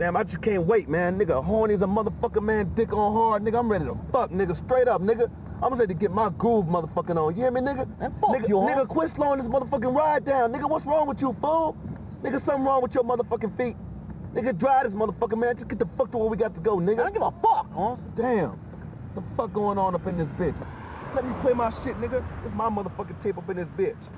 Damn, I just can't wait, man. Nigga, horny as a motherfucker, man. Dick on hard, nigga. I'm ready to fuck, nigga. Straight up, nigga. I'm ready to get my groove motherfucking on. You hear me, nigga? And fuck nigga, you, nigga, quit slowing this motherfucking ride down. Nigga, what's wrong with you, fool? Nigga, something wrong with your motherfucking feet. Nigga, dry this motherfucking man. Just get the fuck to where we got to go, nigga. I don't give a fuck, huh? Damn. what The fuck going on up in this bitch? Let me play my shit, nigga. It's my motherfucking tape up in this bitch.